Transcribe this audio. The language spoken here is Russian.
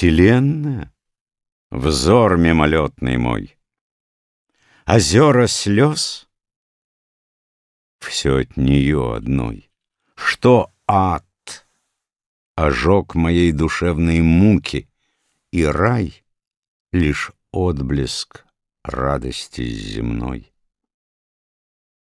Вселенная, взор мимолетный мой, Озера слез — все от нее одной. Что ад, ожог моей душевной муки, И рай — лишь отблеск радости земной.